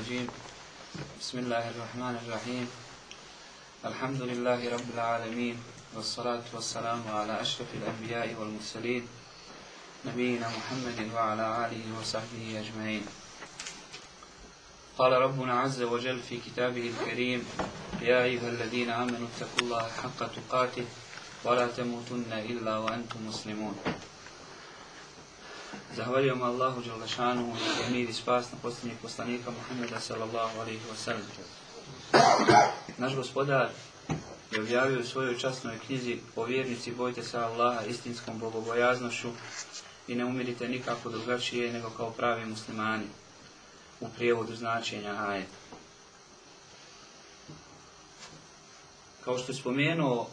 الرجيم. بسم الله الرحمن الرحيم. الحمد لله رب العالمين والصلاة والسلام على أشرف الأنبياء والمرسلين نبينا محمد وعلى آله وصحبه أجمعين. قال ربنا عز وجل في كتابه الكريم يا أيها الذين آمنوا اتقوا الله حق تقاته ولا تموتن إلا وأنتم مسلمون. Zahvaljujemo Allahu Đalešanuhu i mir i spas na posljednjeg poslanika Muhammeda sallallahu alaihi wa sallam. Naš gospodar je objavio u svojoj časnoj knjizi o vjernici bojte se Allaha istinskom bogobojaznošću i ne umirite nikako drugačije nego kao pravi muslimani u prijevodu značenja ajeta. Kao što je spomenuo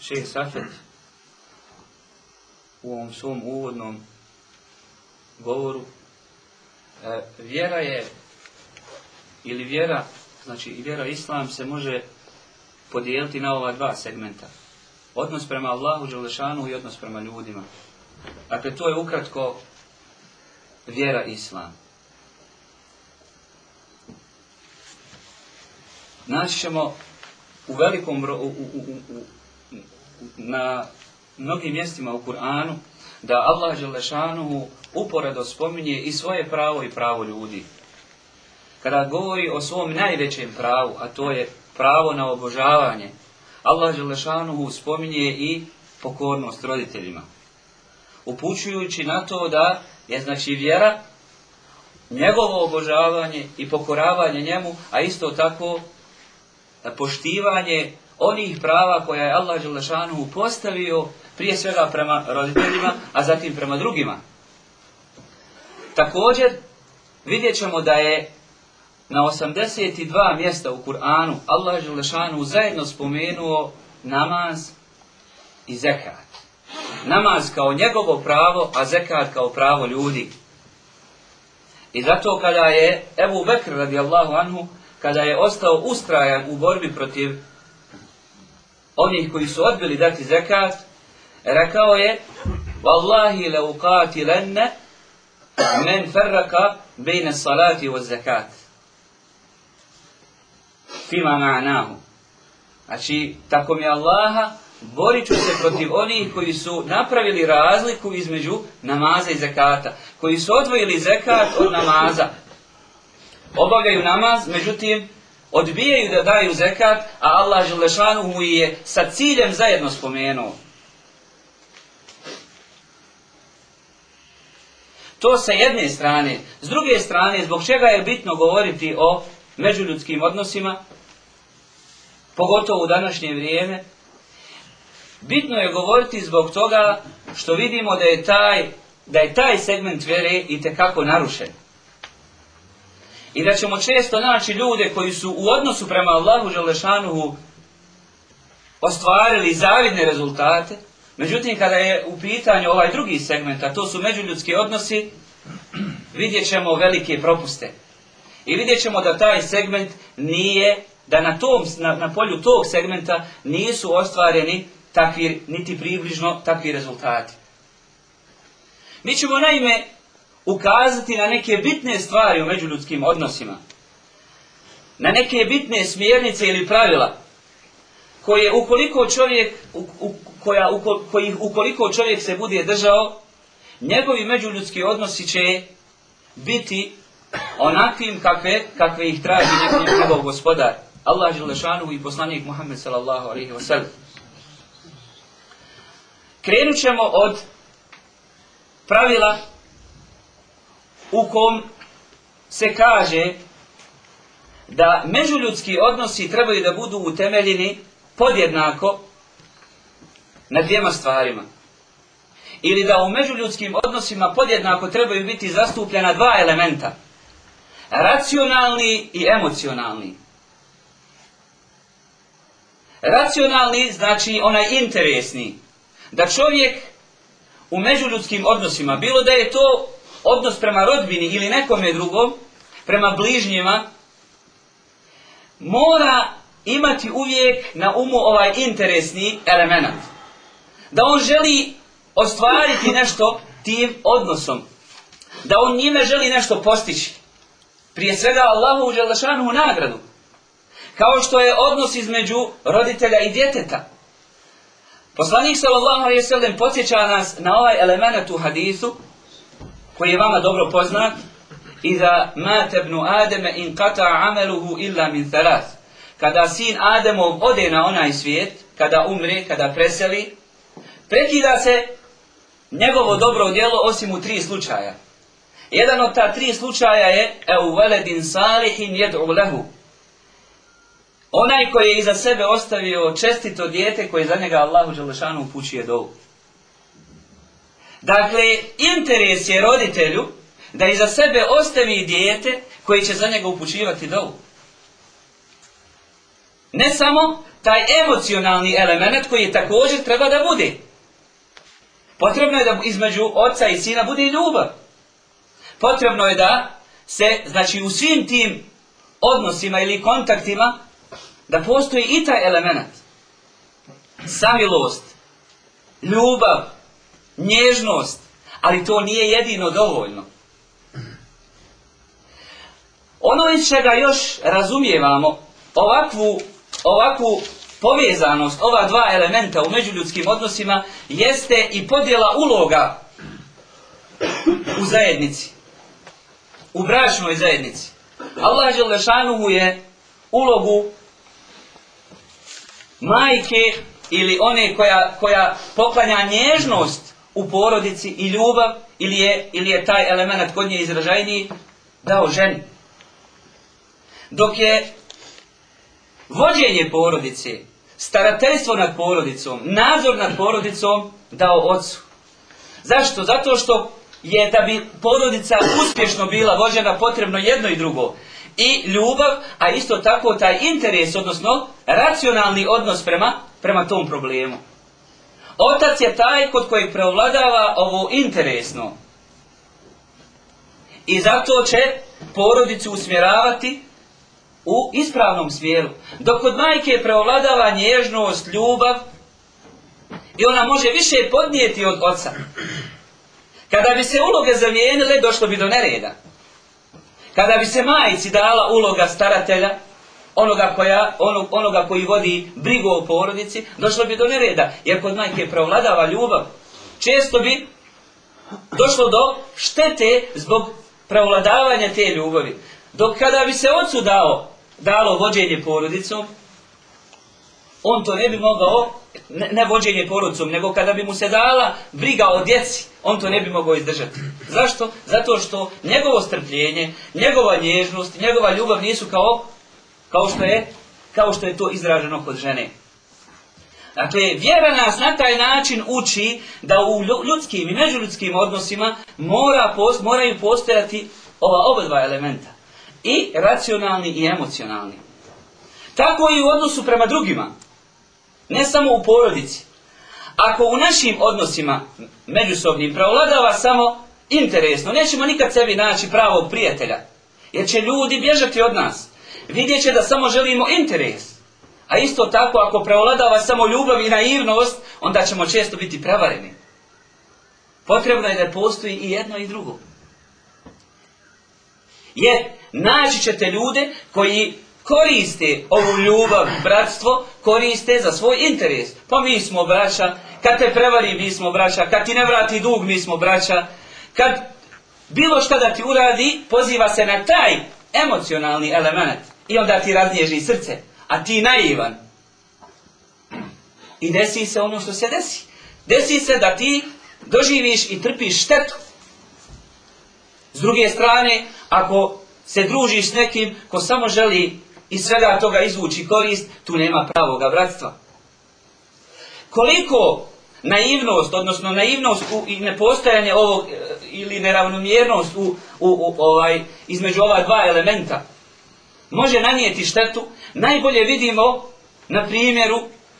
šeh Safet u ovom svom uvodnom govoru, e, vjera je, ili vjera, znači vjera islam se može podijeliti na ova dva segmenta. Odnos prema Allahu Đelešanu i odnos prema ljudima. Dakle, to je ukratko vjera islam. Naći ćemo u velikom bro, u, u, u, u, na mnogim mjestima u Kur'anu da Allah Đelešanuhu uporedo spominje i svoje pravo i pravo ljudi. Kada govori o svom najvećem pravu, a to je pravo na obožavanje, Allah Đelešanuhu spominje i pokornost roditeljima. Upućujući na to da je znači vjera njegovo obožavanje i pokoravanje njemu, a isto tako poštivanje onih prava koja je Allah Đelešanuhu postavio prije svega prema roditeljima, a zatim prema drugima. Također, vidjet ćemo da je na 82 mjesta u Kur'anu Allah Želešanu zajedno spomenuo namaz i zekat. Namaz kao njegovo pravo, a zekat kao pravo ljudi. I zato kada je Ebu Bekr radijallahu anhu, kada je ostao ustrajan u borbi protiv onih koji su odbili dati zekat, rekao je Wallahi la uqatilenne men ferraka bejne salati wa zakat. Fima ma'nahu. Znači, tako mi Allaha, borit ću se protiv onih koji su napravili razliku između namaza i zakata. Koji su odvojili zekat od namaza. Obavljaju namaz, međutim, odbijaju da daju zekat, a Allah Želešanuhu je sa ciljem zajedno spomenuo. To sa jedne strane. S druge strane, zbog čega je bitno govoriti o međuljudskim odnosima, pogotovo u današnje vrijeme, bitno je govoriti zbog toga što vidimo da je taj, da je taj segment vjere i tekako narušen. I da ćemo često naći ljude koji su u odnosu prema Allahu Želešanuhu ostvarili zavidne rezultate, Međutim, kada je u pitanju ovaj drugi segment, a to su međuljudski odnosi, vidjet ćemo velike propuste. I vidjet ćemo da taj segment nije, da na, tom, na, na polju tog segmenta nisu ostvareni takvi, niti približno takvi rezultati. Mi ćemo naime ukazati na neke bitne stvari u međuljudskim odnosima. Na neke bitne smjernice ili pravila koje ukoliko čovjek, u, u, koja, uko, kojih ukoliko čovjek se bude držao, njegovi međuljudski odnosi će biti onakvim kakve, kakve ih traži njegov, njegov gospodar. Allah Želešanu i poslanik Muhammed sallallahu alaihi wa sallam. Krenut ćemo od pravila u kom se kaže da međuljudski odnosi trebaju da budu utemeljeni podjednako na dvijema stvarima. Ili da u međuljudskim odnosima podjednako trebaju biti zastupljena dva elementa. Racionalni i emocionalni. Racionalni znači onaj interesni. Da čovjek u međuljudskim odnosima, bilo da je to odnos prema rodbini ili nekome drugom, prema bližnjima, mora imati uvijek na umu ovaj interesni element. Da on želi ostvariti nešto tim odnosom. da on njime želi nešto postići. Prije svega Allahu u nagradu. Kao što je odnos između roditelja i djeteta. Poslanik sallallahu alejhi ve podsjeća nas na ovaj element u hadisu koji je vama dobro poznat Iza mate ibn Ademe in kata ameluhu illa min thalath. Kada sin Ademov ode na onaj svijet, kada umre, kada preseli, prekida se njegovo dobro djelo osim u tri slučaja. Jedan od ta tri slučaja je eu veledin salihin jed'u lehu. Onaj koji je iza sebe ostavio čestito dijete koje za njega Allahu Đelešanu upućuje dovu. Dakle, interes je roditelju da iza sebe ostavi dijete koji će za njega upućivati dovu. Ne samo taj emocionalni element koji također treba da bude. Potrebno je da između oca i sina bude i ljubav. Potrebno je da se, znači u svim tim odnosima ili kontaktima, da postoji i taj element. Samilost, ljubav, nježnost, ali to nije jedino dovoljno. Ono iz čega još razumijevamo ovakvu, ovakvu povezanost ova dva elementa u međuljudskim odnosima jeste i podjela uloga u zajednici. U bračnoj zajednici. Allah Želešanuhu je ulogu majke ili one koja, koja poklanja nježnost u porodici i ljubav ili je, ili je taj element kod nje izražajniji dao ženi. Dok je vođenje porodice, starateljstvo nad porodicom, nadzor nad porodicom dao ocu. Zašto? Zato što je da bi porodica uspješno bila vođena potrebno jedno i drugo. I ljubav, a isto tako taj interes, odnosno racionalni odnos prema, prema tom problemu. Otac je taj kod kojeg preovladava ovo interesno. I zato će porodicu usmjeravati u ispravnom smjeru. Dok kod majke preovladava nježnost, ljubav i ona može više podnijeti od oca. Kada bi se uloge zamijenile, došlo bi do nereda. Kada bi se majici dala uloga staratelja, onoga, koja, onoga koji vodi brigu o porodici, došlo bi do nereda. Jer kod majke preovladava ljubav. Često bi došlo do štete zbog prevladavanja te ljubavi. Dok kada bi se ocu dao dalo vođenje porodicom, on to ne bi mogao, ne, vođenje porodicom, nego kada bi mu se dala briga o djeci, on to ne bi mogao izdržati. Zašto? Zato što njegovo strpljenje, njegova nježnost, njegova ljubav nisu kao, kao što je, kao što je to izraženo kod žene. Dakle, vjera nas na taj način uči da u ljudskim i međuljudskim odnosima mora, moraju postojati ova oba dva elementa i racionalni i emocionalni. Tako i u odnosu prema drugima. Ne samo u porodici. Ako u našim odnosima međusobnim preovladava samo interesno, nećemo nikad sebi naći pravog prijatelja. Jer će ljudi bježati od nas. Vidjet će da samo želimo interes. A isto tako ako preovladava samo ljubav i naivnost, onda ćemo često biti prevareni. Potrebno je da postoji i jedno i drugo. Jer naći ćete ljude koji koriste ovu ljubav, bratstvo, koriste za svoj interes. Pa mi smo braća, kad te prevari mi smo braća, kad ti ne vrati dug mi smo braća, kad bilo šta da ti uradi, poziva se na taj emocionalni element i onda ti raznježi srce, a ti naivan. I desi se ono što se desi. Desi se da ti doživiš i trpiš štetu. S druge strane, ako se družiš s nekim ko samo želi iz svega toga izvući korist, tu nema pravoga bratstva. Koliko naivnost, odnosno naivnost i nepostojanje ovog e, ili neravnomjernost u, u, ovaj, između ova dva elementa može nanijeti štetu, najbolje vidimo na primjeru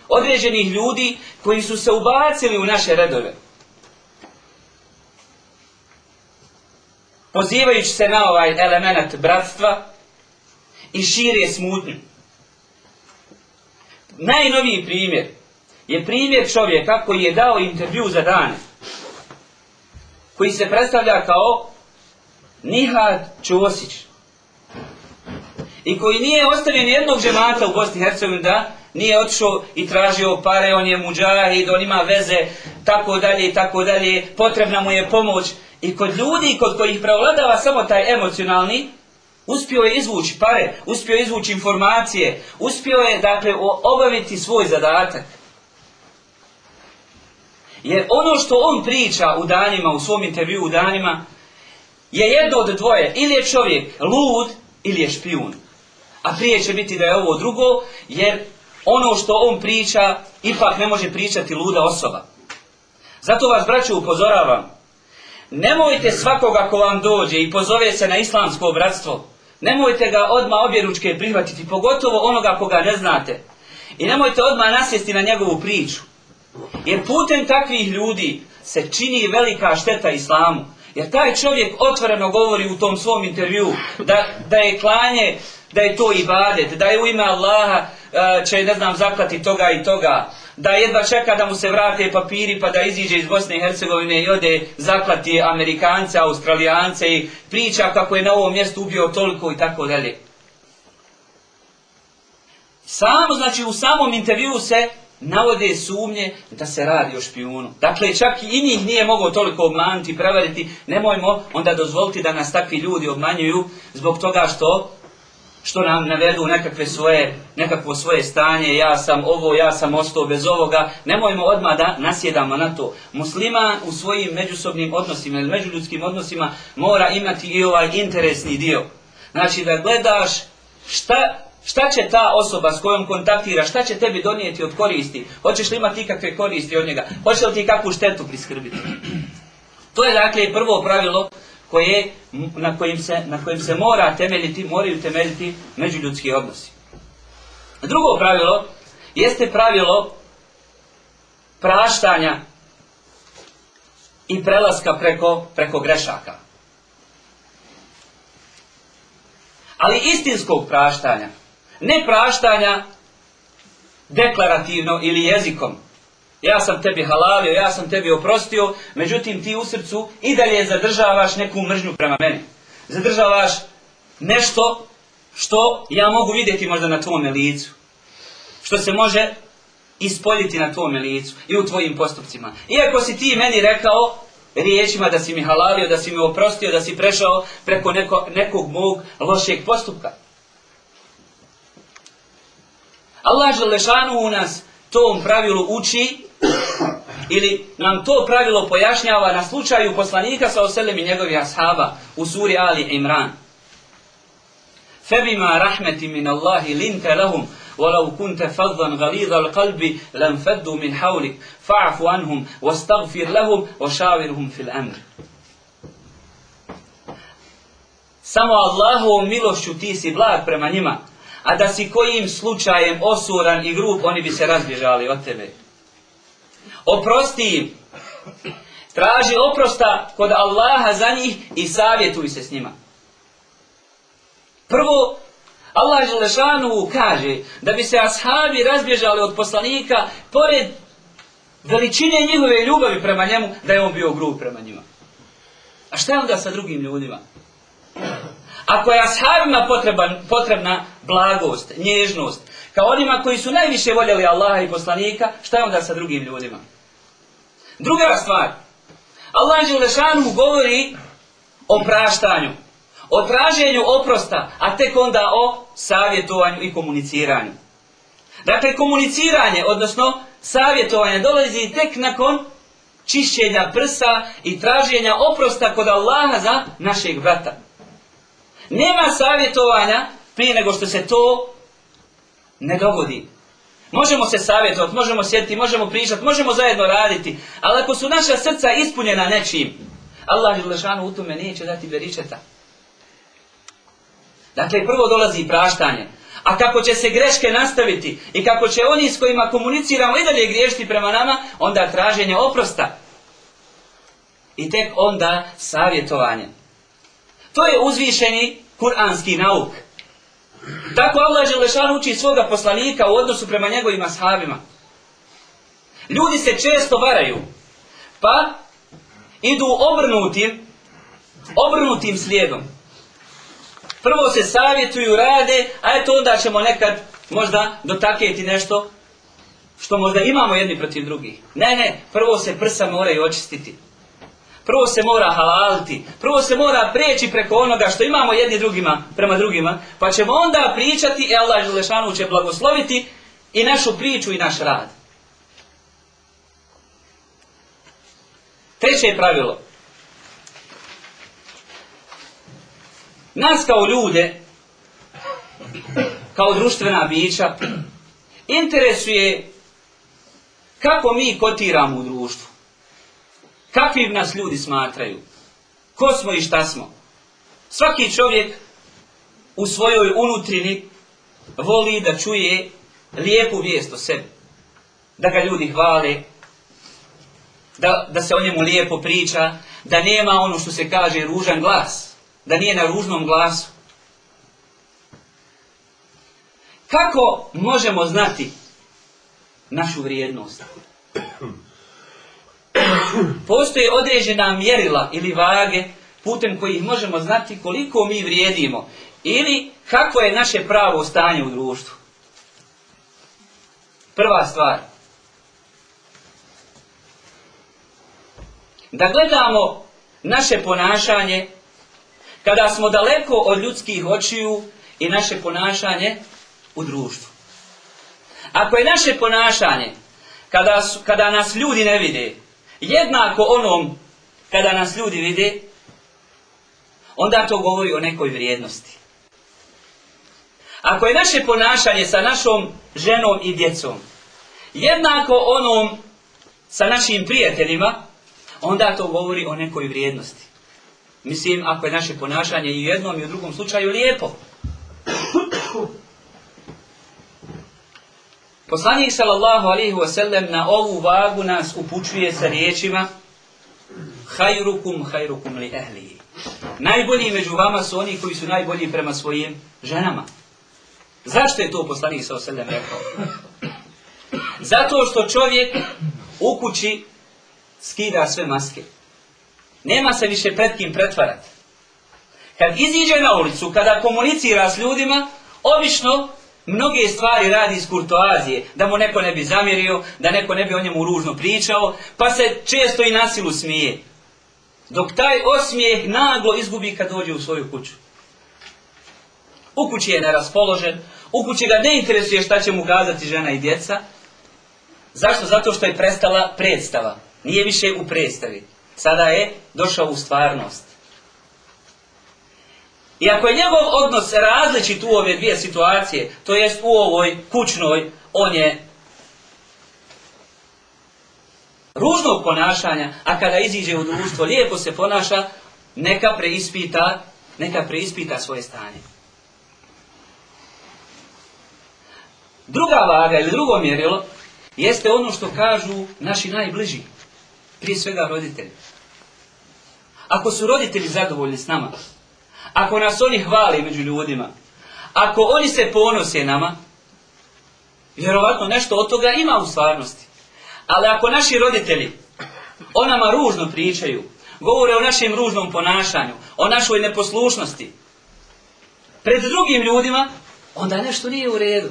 određenih ljudi koji su se ubacili u naše redove. Pozivajući se na ovaj element bratstva i šire smutnju. Najnoviji primjer je primjer čovjeka koji je dao intervju za dane, koji se predstavlja kao Nihad Čosić. I koji nije ostavio jednog džemata u Bosni i Hercegovini da nije otišao i tražio pare, on je muđahid, on ima veze, tako dalje i tako dalje, potrebna mu je pomoć. I kod ljudi kod kojih prevladava samo taj emocionalni, uspio je izvući pare, uspio je izvući informacije, uspio je dakle obaviti svoj zadatak. Jer ono što on priča u danima, u svom intervju u danima, je jedno od dvoje. Ili je čovjek lud, ili je špijun. A prije će biti da je ovo drugo, jer ono što on priča, ipak ne može pričati luda osoba. Zato vas, braću, upozoravam. Nemojte svakoga ko vam dođe i pozove se na islamsko bratstvo, nemojte ga odmah obje ručke prihvatiti, pogotovo onoga koga ne znate. I nemojte odmah nasjesti na njegovu priču. Jer putem takvih ljudi se čini velika šteta islamu. Jer taj čovjek otvoreno govori u tom svom intervju da, da je klanje, da je to ibadet, da je u ime Allaha će, ne znam, zaklati toga i toga, da jedva čeka da mu se vrate papiri pa da iziđe iz Bosne i Hercegovine i ode zaklati Amerikance, Australijance i priča kako je na ovom mjestu ubio toliko i tako dalje. Samo, znači u samom intervju se navode sumnje da se radi o špijunu. Dakle, čak i njih nije mogao toliko obmanuti i prevariti. Nemojmo onda dozvoliti da nas takvi ljudi obmanjuju zbog toga što što nam navedu nekakve svoje, nekakvo svoje stanje, ja sam ovo, ja sam ostao bez ovoga, nemojmo odmah da nasjedamo na to. Musliman u svojim međusobnim odnosima ili međuljudskim odnosima mora imati i ovaj interesni dio. Znači da gledaš šta Šta će ta osoba s kojom kontaktira, šta će tebi donijeti od koristi? Hoćeš li imati ikakve koristi od njega? Hoće li ti kakvu štetu priskrbiti? To je dakle prvo pravilo koje, na, kojim se, na kojim se mora temeljiti, moraju temeljiti međuljudski odnosi. Drugo pravilo jeste pravilo praštanja i prelaska preko, preko grešaka. Ali istinskog praštanja. Ne praštanja deklarativno ili jezikom. Ja sam tebi halalio, ja sam tebi oprostio, međutim ti u srcu i dalje zadržavaš neku mržnju prema meni. Zadržavaš nešto što ja mogu vidjeti možda na tvome licu. Što se može ispoljiti na tvome licu i u tvojim postupcima. Iako si ti meni rekao riječima da si mi halalio, da si mi oprostio, da si prešao preko neko, nekog mog lošeg postupka. Allah Želešanu u nas tom pravilu uči ili nam to pravilo pojašnjava na slučaju poslanika sa oselem i njegovih ashaba u suri Ali Imran. فبما رحمة من الله لنت لهم ولو كنت فظا غليظ القلب لانفضوا من حولك فاعف عنهم واستغفر لهم وشاورهم في الأمر Samo Allahovom milošću ti si blag prema njima, a da si kojim slučajem osuran i grub, oni bi se razbježali od tebe. Oprosti im. Traži oprosta kod Allaha za njih i savjetuj se s njima. Prvo, Allah Želešanu kaže da bi se ashabi razbježali od poslanika pored veličine njihove ljubavi prema njemu, da je on bio grub prema njima. A šta je onda sa drugim ljudima? Ako je ashabima potreban, potrebna blagost, nježnost, kao onima koji su najviše voljeli Allaha i poslanika, šta je onda sa drugim ljudima? Druga stvar, Allah Želešanu govori o praštanju, o traženju oprosta, a tek onda o savjetovanju i komuniciranju. Dakle, komuniciranje, odnosno savjetovanje, dolazi tek nakon čišćenja prsa i traženja oprosta kod Allaha za našeg brata. Nema savjetovanja prije nego što se to ne dogodi. Možemo se savjetovati, možemo sjediti, možemo pričati, možemo zajedno raditi, ali ako su naša srca ispunjena nečim, Allah Želešanu u tome neće dati beričeta. Dakle, prvo dolazi praštanje. A kako će se greške nastaviti i kako će oni s kojima komuniciramo i dalje griješiti prema nama, onda traženje oprosta. I tek onda savjetovanje. To je uzvišeni kuranski nauk. Tako Allah Želešan uči svoga poslanika u odnosu prema njegovim ashabima. Ljudi se često varaju, pa idu obrnutim obrnutim slijedom. Prvo se savjetuju, rade, a eto onda ćemo nekad možda dotakjeti nešto što možda imamo jedni protiv drugih. Ne, ne, prvo se prsa moraju očistiti. Prvo se mora halaliti, prvo se mora preći preko onoga što imamo jedni drugima prema drugima, pa ćemo onda pričati i Allah Želešanu će blagosloviti i našu priču i naš rad. Treće pravilo. Nas kao ljude, kao društvena bića, interesuje kako mi kotiramo u društvu. Kakvi nas ljudi smatraju? Ko smo i šta smo? Svaki čovjek u svojoj unutrini voli da čuje lijepu vijest o sebi. Da ga ljudi hvale, da, da se o njemu lijepo priča, da nema ono što se kaže ružan glas, da nije na ružnom glasu. Kako možemo znati našu vrijednost? Postoje određena mjerila ili vage putem kojih možemo znati koliko mi vrijedimo ili kako je naše pravo stanje u društvu. Prva stvar. Da gledamo naše ponašanje kada smo daleko od ljudskih očiju i naše ponašanje u društvu. Ako je naše ponašanje kada, su, kada nas ljudi ne vide, jednako onom kada nas ljudi vide, onda to govori o nekoj vrijednosti. Ako je naše ponašanje sa našom ženom i djecom jednako onom sa našim prijateljima, onda to govori o nekoj vrijednosti. Mislim, ako je naše ponašanje i u jednom i u drugom slučaju lijepo. Poslanik sallallahu alaihi wasallam na ovu vagu nas upućuje sa riječima Hajrukum, hajrukum li ehli. Najbolji među vama su oni koji su najbolji prema svojim ženama. Zašto je to poslanik sallallahu alaihi wasallam rekao? Zato što čovjek u kući skida sve maske. Nema se više pred kim pretvarati. Kad iziđe na ulicu, kada komunicira s ljudima, obično mnoge stvari radi iz kurtoazije, da mu neko ne bi zamjerio, da neko ne bi o njemu ružno pričao, pa se često i nasilu smije. Dok taj osmijeh naglo izgubi kad dođe u svoju kuću. U kući je neraspoložen, u kući ga ne interesuje šta će mu kazati žena i djeca. Zašto? Zato što je prestala predstava. Nije više u predstavi. Sada je došao u stvarnost. I ako je njegov odnos različit u ove dvije situacije, to jest u ovoj kućnoj, on je ružnog ponašanja, a kada iziđe u društvo, lijepo se ponaša, neka preispita, neka preispita svoje stanje. Druga vaga ili drugo mjerilo jeste ono što kažu naši najbliži, prije svega roditelji. Ako su roditelji zadovoljni s nama, ako nas oni hvali među ljudima, ako oni se ponose nama, vjerovatno nešto od toga ima u stvarnosti. Ali ako naši roditelji o nama ružno pričaju, govore o našem ružnom ponašanju, o našoj neposlušnosti, pred drugim ljudima, onda nešto nije u redu.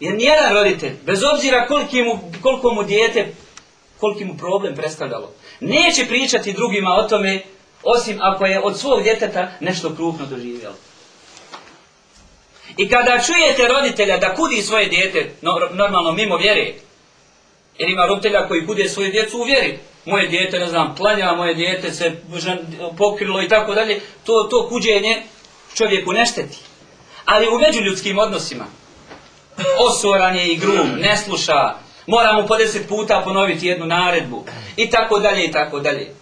Jer nijedan roditelj, bez obzira koliko mu, koliko mu dijete, koliki mu problem predstavljalo, neće pričati drugima o tome osim ako je od svog djeteta nešto krupno doživjelo. I kada čujete roditelja da kudi svoje djete, normalno mimo vjere, jer ima roditelja koji kude svoje djecu u vjeri, moje djete, ne znam, planja, moje djete se pokrilo i tako dalje, to, to kuđenje čovjeku ne šteti. Ali u međuljudskim odnosima, osoran je i grum, ne sluša, mora mu po deset puta ponoviti jednu naredbu, i tako dalje, i tako dalje.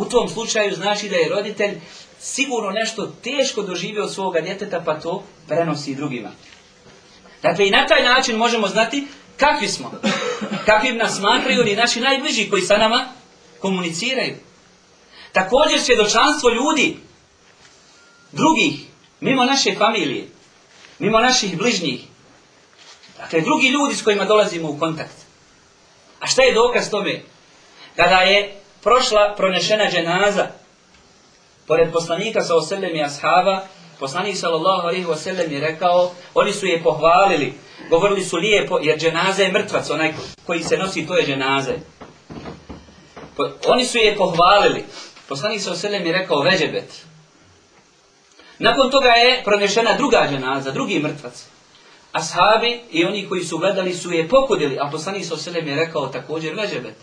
U tom slučaju znači da je roditelj sigurno nešto teško doživio od svoga djeteta, pa to prenosi drugima. Dakle, i na taj način možemo znati kakvi smo, kakvim nas smatraju i naši najbliži koji sa nama komuniciraju. Također svjedočanstvo ljudi, drugih, mimo naše familije, mimo naših bližnjih. Dakle, drugi ljudi s kojima dolazimo u kontakt. A šta je dokaz tome? Kada je prošla pronešena dženaza, pored poslanika sa oselem i ashaba, poslanik sallallahu alaihi wasallam je rekao, oni su je pohvalili, govorili su lijepo, jer dženaza je mrtvac, onaj koji se nosi, to je dženaze. Oni su je pohvalili. Poslanik sa oselem je rekao, veđebet. Nakon toga je pronešena druga dženaza, drugi mrtvac. Ashabi i oni koji su gledali su je pokudili, a poslanik sa oselem je rekao također veđebet.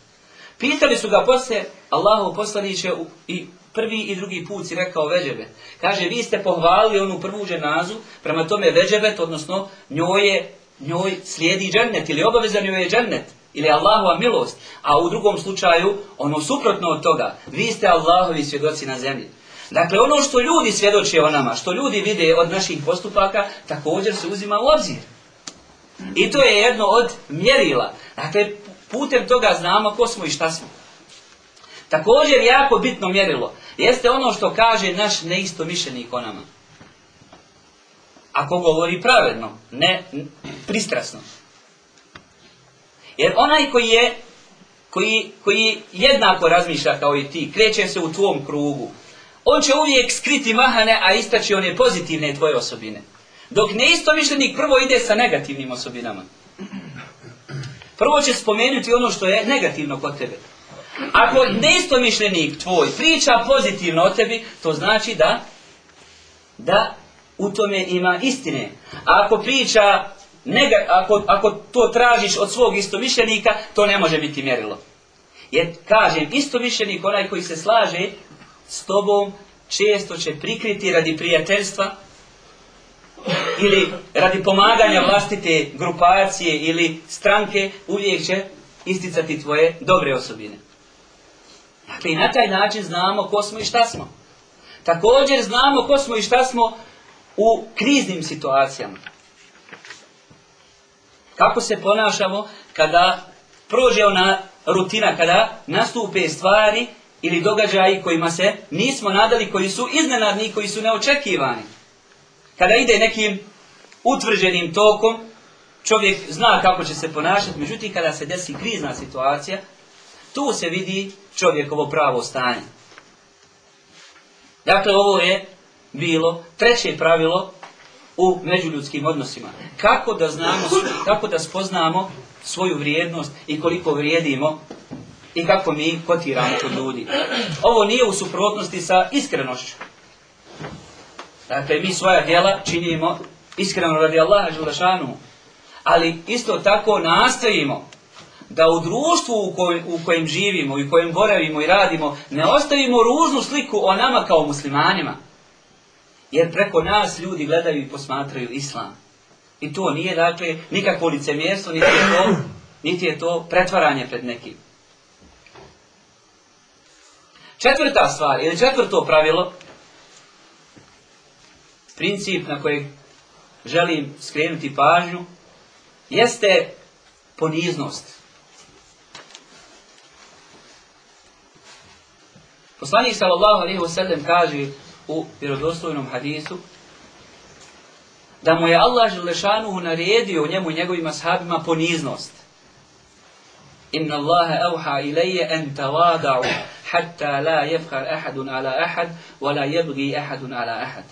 Pitali su ga poslije, Allahu poslaniće i prvi i drugi put si rekao veđebet. Kaže, vi ste pohvalili onu prvu dženazu, prema tome veđebet, odnosno njoj, je, njoj slijedi džennet ili obavezan joj je džennet ili Allahova milost, a u drugom slučaju ono suprotno od toga, vi ste Allahovi svjedoci na zemlji. Dakle, ono što ljudi svjedoče o nama, što ljudi vide od naših postupaka, također se uzima u obzir. I to je jedno od mjerila. Dakle, putem toga znamo ko smo i šta smo. Također, jako bitno mjerilo, jeste ono što kaže naš neisto mišljenik o nama. Ako govori pravedno, ne pristrasno. Jer onaj koji je, koji, koji jednako razmišlja kao i ti, kreće se u tvom krugu, on će uvijek skriti mahane, a istaći one pozitivne tvoje osobine. Dok neistomišljenik prvo ide sa negativnim osobinama. Prvo će spomenuti ono što je negativno kod tebe. Ako neistomišljenik tvoj priča pozitivno o tebi, to znači da da u tome ima istine. A ako priča nega, ako, ako to tražiš od svog istomišljenika, to ne može biti mjerilo. Jer kažem, istomišljenik, onaj koji se slaže s tobom, često će prikriti radi prijateljstva ili radi pomaganja vlastite grupacije ili stranke, uvijek će isticati tvoje dobre osobine. Dakle, i na taj način znamo ko smo i šta smo. Također znamo ko smo i šta smo u kriznim situacijama. Kako se ponašamo kada prođe ona rutina, kada nastupe stvari ili događaji kojima se nismo nadali, koji su iznenadni, koji su neočekivani. Kada ide nekim utvrđenim tokom, čovjek zna kako će se ponašati, međutim kada se desi krizna situacija, tu se vidi čovjekovo pravo stanje. Dakle, ovo je bilo treće pravilo u međuljudskim odnosima. Kako da znamo, kako da spoznamo svoju vrijednost i koliko vrijedimo i kako mi kotiramo kod ljudi. Ovo nije u suprotnosti sa iskrenošću. Dakle, mi svoja djela činimo iskreno radi Allaha Đulašanu, ali isto tako nastojimo da u društvu u kojem, u kojem živimo i u kojem boravimo i radimo ne ostavimo ružnu sliku o nama kao muslimanima. Jer preko nas ljudi gledaju i posmatraju islam. I to nije, dakle, nikakvo licemjerstvo, niti je to, niti je to pretvaranje pred nekim. Četvrta stvar, ili četvrto pravilo, princip na kojeg želim skrenuti pažnju, jeste poniznost. Poslanik sallallahu alaihi wa sallam kaže u vjerodostojnom hadisu da mu je Allah Želešanu naredio njemu i njegovim ashabima poniznost. Inna Allahe auha ilaje en tavada'u hatta la jefkar ahadun ala ahad wa la jebgi ahadun ala ahad.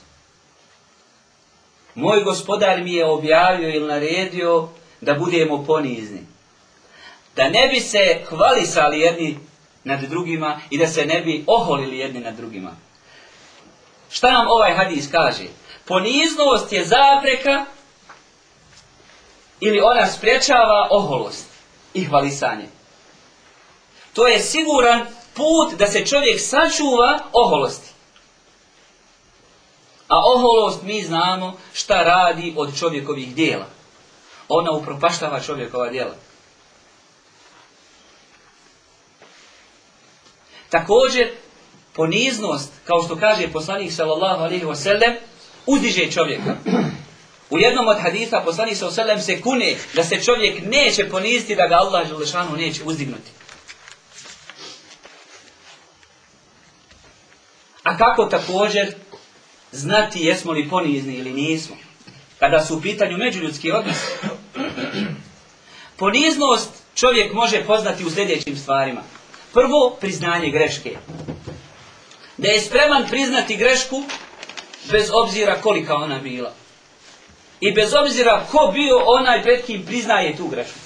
Moj gospodar mi je objavio ili naredio da budemo ponizni. Da ne bi se hvalisali jedni nad drugima i da se ne bi oholili jedni nad drugima. Šta nam ovaj hadis kaže? Poniznost je zapreka ili ona spriječava oholost i hvalisanje. To je siguran put da se čovjek sačuva oholosti. A oholost mi znamo šta radi od čovjekovih dijela. Ona upropaštava čovjekova dijela. Također, poniznost, kao što kaže poslanik sallallahu alaihi wasallam, udiže čovjeka. U jednom od haditha poslanik sallallahu alaihi se kune da se čovjek neće poniziti, da ga Allah želešanu neće uzdignuti. A kako također znati jesmo li ponizni ili nismo? Kada su u pitanju međuljudski odnos. Poniznost čovjek može poznati u sljedećim stvarima. Prvo, priznanje greške. Da je spreman priznati grešku bez obzira kolika ona bila. I bez obzira ko bio onaj pred kim priznaje tu grešku.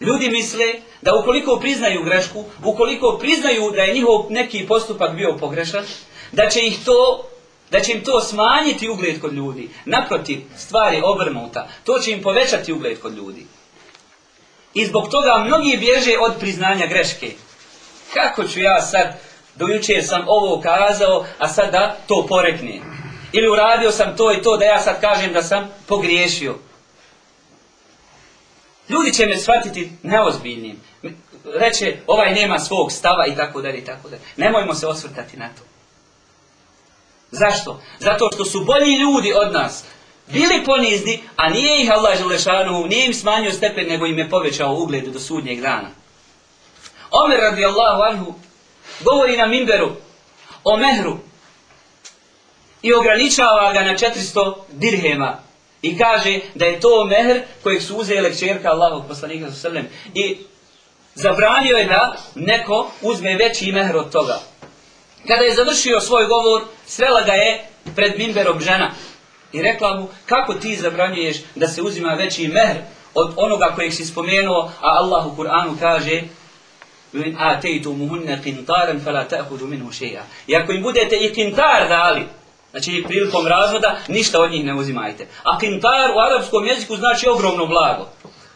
Ljudi misle da ukoliko priznaju grešku, ukoliko priznaju da je njihov neki postupak bio pogrešan, da će ih to da će im to smanjiti ugled kod ljudi. Naprotiv, stvari obrnuta. To će im povećati ugled kod ljudi. I zbog toga mnogi bježe od priznanja greške. Kako ću ja sad, do jučer sam ovo kazao, a sad da to porekne. Ili uradio sam to i to da ja sad kažem da sam pogriješio. Ljudi će me shvatiti neozbiljnim. Reće, ovaj nema svog stava i tako dalje i tako dalje. Nemojmo se osvrtati na to. Zašto? Zato što su bolji ljudi od nas. Bili ponizni, a nije ih Allah Želešanu, nije im smanjio stepen, nego im je povećao ugled do sudnjeg dana. Omer radijallahu anhu govori na Mimberu o mehru i ograničava ga na 400 dirhema i kaže da je to mehr kojeg su uzele kćerka Allahog poslanika sallam i zabranio je da neko uzme veći mehr od toga. Kada je završio svoj govor, srela ga je pred mimberom žena i rekla mu kako ti zabranjuješ da se uzima veći mehr od onoga kojeg si spomenuo, a Allah u Kur'anu kaže atejtumuhunne kintaran fala ta'hudu minhu. I ako im budete i kintar dali, znači prilikom razvoda, ništa od njih ne uzimajte. A kintar u arapskom jeziku znači ogromno blago.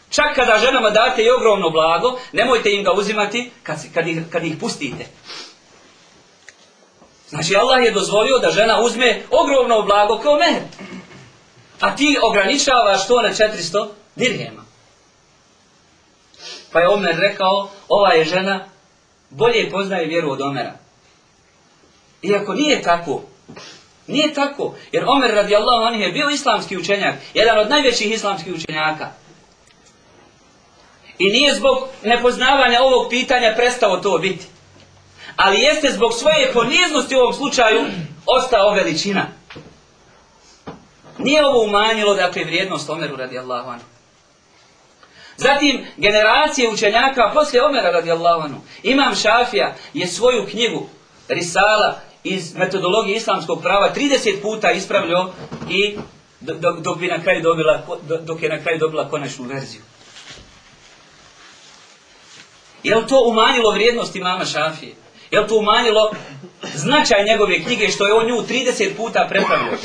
Čak kada ženama date i ogromno blago, nemojte im ga uzimati kad, kad, ih, kad ih pustite. Znači Allah je dozvolio da žena uzme ogromno blago kao mehr. A ti ograničavaš to na 400 dirhema. Pa je Omer rekao, ova je žena bolje poznaje vjeru od Omera. Iako nije tako, nije tako, jer Omer radijallahu anhu je bio islamski učenjak, jedan od najvećih islamskih učenjaka. I nije zbog nepoznavanja ovog pitanja prestao to biti. Ali jeste zbog svoje poniznosti u ovom slučaju ostao veličina. Nije ovo umanjilo, dakle, vrijednost Omeru radijallahu anhu. Zatim, generacije učenjaka poslije Omera radijallahu anhu. Imam Šafija je svoju knjigu Risala iz metodologije islamskog prava 30 puta ispravljao i dok, dok, bi na kraju dobila, dok je na kraju dobila konačnu verziju. Je li to umanjilo vrijednost imama Šafije? Je li to umanjilo značaj njegove knjige što je on nju 30 puta prepravio?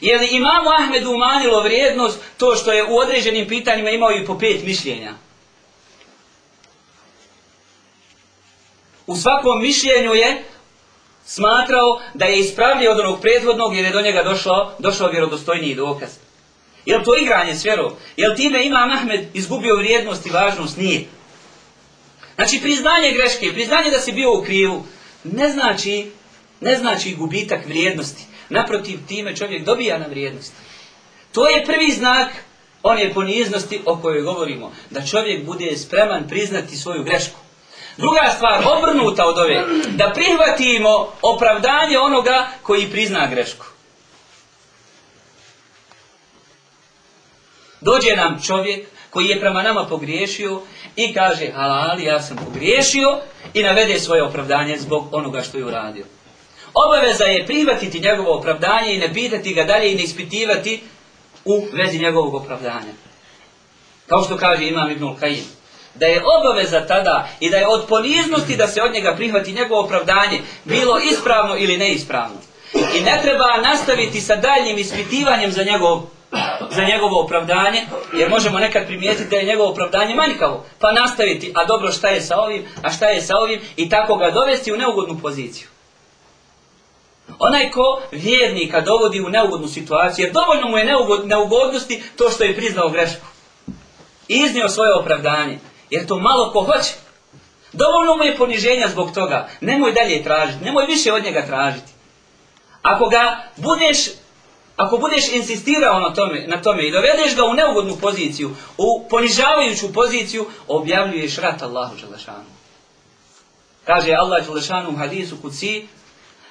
Je li imamu Ahmedu umanjilo vrijednost to što je u određenim pitanjima imao i po pet mišljenja? U svakom mišljenju je smatrao da je ispravlio od onog prethodnog jer je do njega došao, došao vjerodostojniji dokaz. Je li to igranje s vjerom? Je li time imam Ahmed izgubio vrijednost i važnost? Nije. Znači priznanje greške, priznanje da si bio u krivu, ne znači, ne znači gubitak vrijednosti. Naprotiv, time čovjek dobija na vrijednosti. To je prvi znak one poniznosti o kojoj govorimo. Da čovjek bude spreman priznati svoju grešku. Druga stvar, obrnuta od ove, da prihvatimo opravdanje onoga koji prizna grešku. Dođe nam čovjek koji je prema nama pogriješio i kaže halali ja sam pogriješio i navede svoje opravdanje zbog onoga što je uradio. Obaveza je prihvatiti njegovo opravdanje i ne pitati ga dalje i ne ispitivati u vezi njegovog opravdanja. Kao što kaže Imam Ibn Kajim. Da je obaveza tada i da je od poniznosti da se od njega prihvati njegovo opravdanje bilo ispravno ili neispravno. I ne treba nastaviti sa daljnjim ispitivanjem za njegov za njegovo opravdanje, jer možemo nekad primijetiti da je njegovo opravdanje manjkavo, pa nastaviti, a dobro šta je sa ovim, a šta je sa ovim, i tako ga dovesti u neugodnu poziciju. Onaj ko vjernika dovodi u neugodnu situaciju, jer dovoljno mu je neugodnosti to što je priznao grešku. Iznio svoje opravdanje, jer to malo ko hoće. Dovoljno mu je poniženja zbog toga, nemoj dalje tražiti, nemoj više od njega tražiti. Ako ga budeš Ako budeš insistirao na tome, na tome i dovedeš ga u neugodnu poziciju, u ponižavajuću poziciju, objavljuješ rat Allahu Đelešanu. Kaže Allah Đelešanu u hadisu kuci,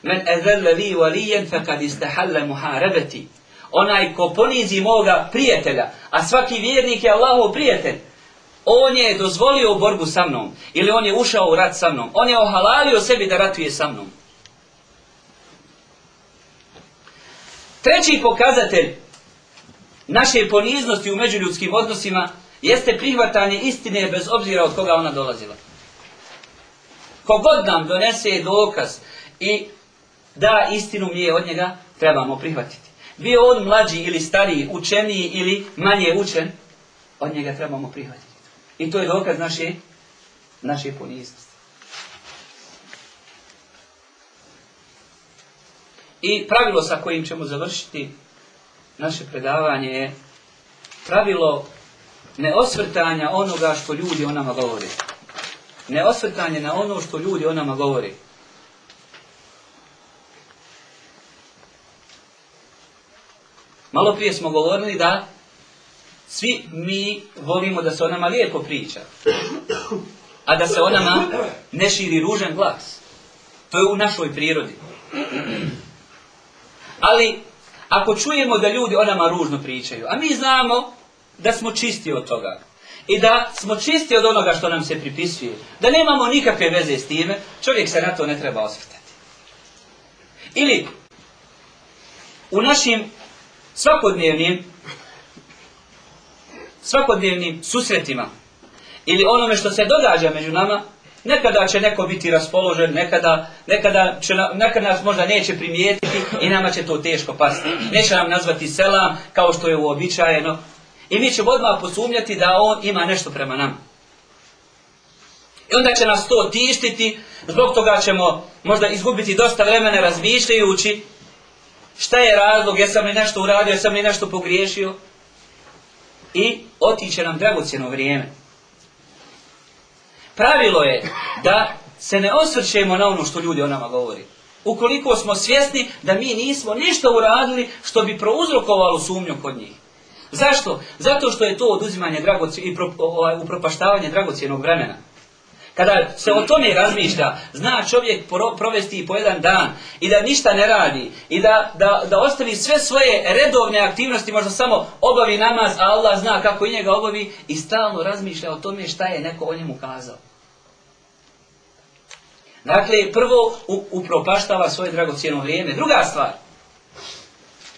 Men ezelle vi valijen fekad istahalla muharebeti. Onaj ko ponizi moga prijatelja, a svaki vjernik je Allahov prijatelj, on je dozvolio borbu sa mnom, ili on je ušao u rat sa mnom, on je ohalalio sebi da ratuje sa mnom. Treći pokazatelj naše poniznosti u međuljudskim odnosima jeste prihvatanje istine bez obzira od koga ona dolazila. Kogod nam donese dokaz i da istinu mi je od njega, trebamo prihvatiti. Bio on mlađi ili stariji, učeniji ili manje učen, od njega trebamo prihvatiti. I to je dokaz naše, naše poniznosti. I pravilo sa kojim ćemo završiti naše predavanje je pravilo neosvrtanja onoga što ljudi o nama govore. Neosvrtanje na ono što ljudi o nama govore. Malo prije smo govorili da svi mi volimo da se o nama lijepo priča. A da se o nama ne širi ružan glas. To je u našoj prirodi. Ali, ako čujemo da ljudi o nama ružno pričaju, a mi znamo da smo čisti od toga, i da smo čisti od onoga što nam se pripisuje, da nemamo nikakve veze s time, čovjek se na to ne treba osvrtati. Ili, u našim svakodnevnim svakodnevnim susretima ili onome što se događa među nama, nekada će neko biti raspoložen, nekada, nekada, će, nekada nas možda neće primijetiti i nama će to teško pasti. Neće nam nazvati selam kao što je uobičajeno i mi ćemo odmah posumnjati da on ima nešto prema nama. I onda će nas to tištiti, zbog toga ćemo možda izgubiti dosta vremena razmišljajući šta je razlog, jesam li nešto uradio, jesam li nešto pogriješio i otiće nam dragocjeno vrijeme. Pravilo je da se ne osvrćemo na ono što ljudi o nama govori. Ukoliko smo svjesni da mi nismo ništa uradili što bi prouzrokovalo sumnju kod njih. Zašto? Zato što je to oduzimanje i ovaj, upropaštavanje dragocjenog vremena. Kada se o tome razmišlja, zna čovjek provesti po jedan dan i da ništa ne radi i da, da, da ostavi sve svoje redovne aktivnosti, možda samo obavi namaz, a Allah zna kako i njega obavi i stalno razmišlja o tome šta je neko o njemu kazao. Dakle, prvo upropaštava svoje dragocjeno vrijeme. Druga stvar,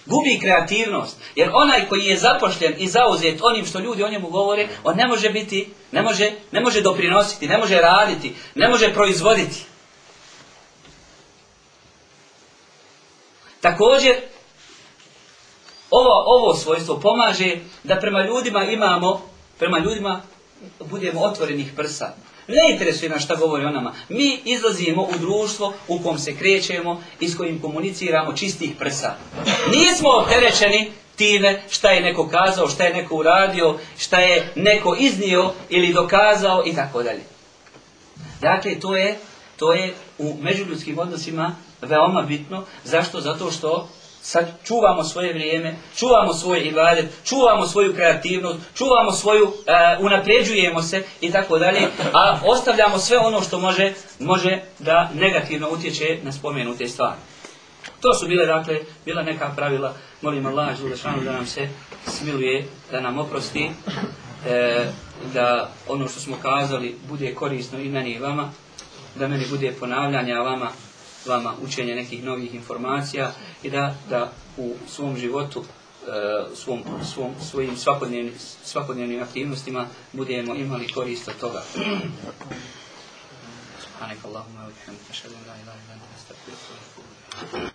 gubi kreativnost. Jer onaj koji je zapošljen i zauzet onim što ljudi o njemu govore, on ne može biti, ne može, ne može doprinositi, ne može raditi, ne može proizvoditi. Također, ovo, ovo svojstvo pomaže da prema ljudima imamo, prema ljudima budemo otvorenih prsa. Ne interesuje nas šta govori o nama. Mi izlazimo u društvo u kom se krećemo i s kojim komuniciramo čistih prsa. Nismo opterećeni time šta je neko kazao, šta je neko uradio, šta je neko iznio ili dokazao i tako dalje. Dakle, to je, to je u međuljudskim odnosima veoma bitno. Zašto? Zato što sad čuvamo svoje vrijeme, čuvamo svoj ibadet, čuvamo svoju kreativnost, čuvamo svoju, uh, unapređujemo se i tako dalje, a ostavljamo sve ono što može, može da negativno utječe na spomenute stvari. To su bile, dakle, bila neka pravila, molim Allah, da nam se smiluje, da nam oprosti, e, da ono što smo kazali bude korisno i meni i vama, da meni bude ponavljanje, a vama vama učenje nekih novih informacija i da, da u svom životu e, svom, svom, svojim svakodnevnim, svakodnevnim aktivnostima budemo imali korist od toga. Subhanak Allahumma wa bihamdika ashhadu an la ilaha illa anta astaghfiruka wa atubu